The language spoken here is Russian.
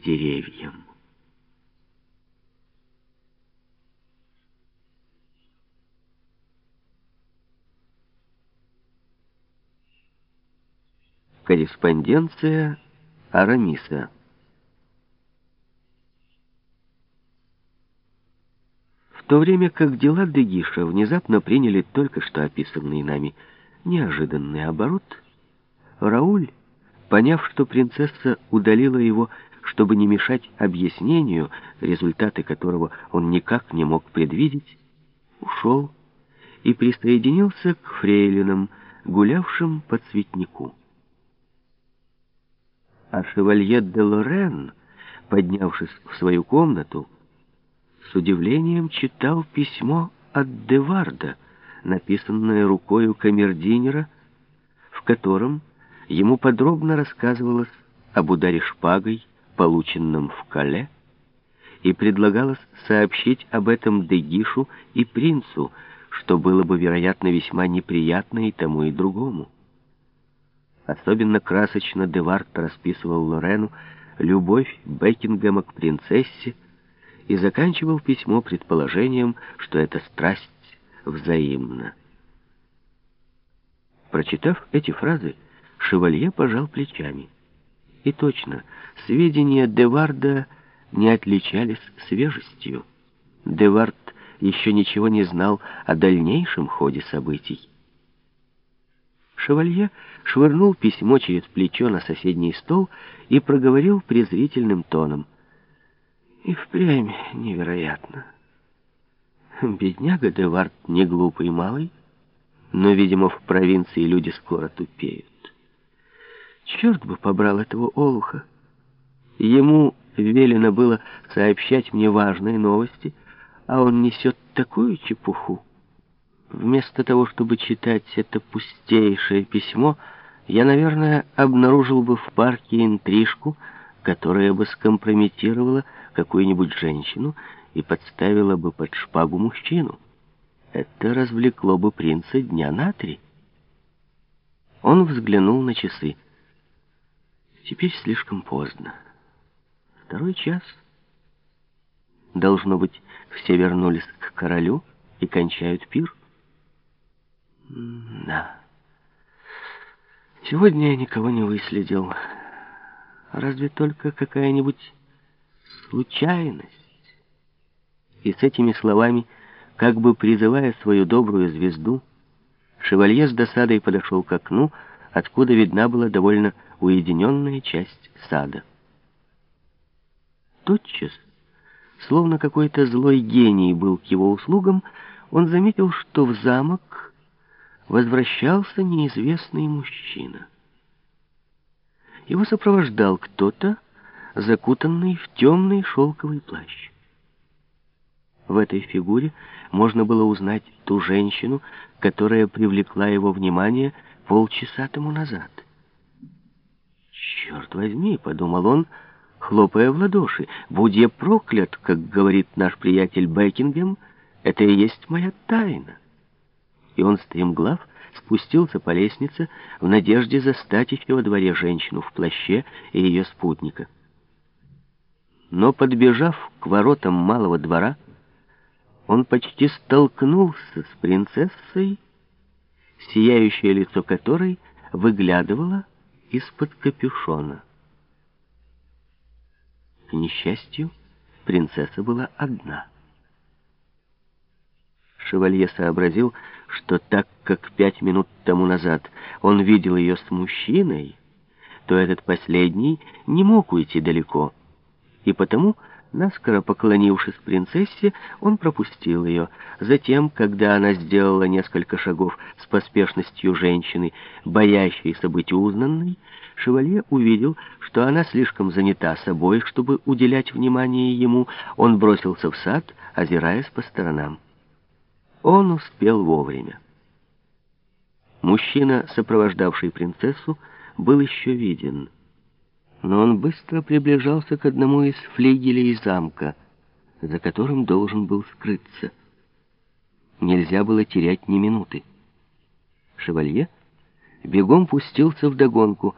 деревьям. Корреспонденция Арамиса В то время как дела Дегиша внезапно приняли только что описанный нами неожиданный оборот, Рауль, поняв, что принцесса удалила его, чтобы не мешать объяснению, результаты которого он никак не мог предвидеть, ушел и присоединился к фрейлинам, гулявшим по цветнику. А шевалье де Лорен, поднявшись в свою комнату, с удивлением читал письмо от Деварда, написанное рукою камердинера, в котором ему подробно рассказывалось об ударе шпагой, полученном в Кале, и предлагалось сообщить об этом Дегишу и принцу, что было бы, вероятно, весьма неприятно и тому, и другому. Особенно красочно Девард расписывал Лорену любовь Бекингема к принцессе и заканчивал письмо предположением, что эта страсть взаимна. Прочитав эти фразы, Шевалье пожал плечами. И точно, сведения Деварда не отличались свежестью. Девард еще ничего не знал о дальнейшем ходе событий. Шевалье швырнул письмо через плечо на соседний стол и проговорил презрительным тоном. И впрямь невероятно. Бедняга Девард не глупый малый, но, видимо, в провинции люди скоро тупеют. Черт бы побрал этого олуха. Ему велено было сообщать мне важные новости, а он несет такую чепуху. Вместо того, чтобы читать это пустейшее письмо, я, наверное, обнаружил бы в парке интрижку, которая бы скомпрометировала какую-нибудь женщину и подставила бы под шпагу мужчину. Это развлекло бы принца дня на три. Он взглянул на часы. Теперь слишком поздно. Второй час. Должно быть, все вернулись к королю и кончают пир. Да. Сегодня я никого не выследил. Разве только какая-нибудь случайность. И с этими словами, как бы призывая свою добрую звезду, шевалье с досадой подошел к окну, откуда видна была довольно уединенная часть сада. Тотчас, словно какой-то злой гений был к его услугам, он заметил, что в замок возвращался неизвестный мужчина. Его сопровождал кто-то, закутанный в темный шелковый плащ. В этой фигуре можно было узнать ту женщину, которая привлекла его внимание полчаса тому назад. «Черт возьми!» — подумал он, хлопая в ладоши. «Будь я проклят, как говорит наш приятель Бекингем, это и есть моя тайна» и он, стремглав, спустился по лестнице в надежде застать еще во дворе женщину в плаще и ее спутника. Но, подбежав к воротам малого двора, он почти столкнулся с принцессой, сияющее лицо которой выглядывало из-под капюшона. К несчастью, принцесса была одна — Шевалье сообразил, что так как пять минут тому назад он видел ее с мужчиной, то этот последний не мог уйти далеко, и потому, наскоро поклонившись принцессе, он пропустил ее. Затем, когда она сделала несколько шагов с поспешностью женщины, боящейся быть узнанной, Шевалье увидел, что она слишком занята собой, чтобы уделять внимание ему. Он бросился в сад, озираясь по сторонам. Он успел вовремя. Мужчина, сопровождавший принцессу, был еще виден. Но он быстро приближался к одному из флигелей замка, за которым должен был скрыться. Нельзя было терять ни минуты. Шевалье бегом пустился в догонку,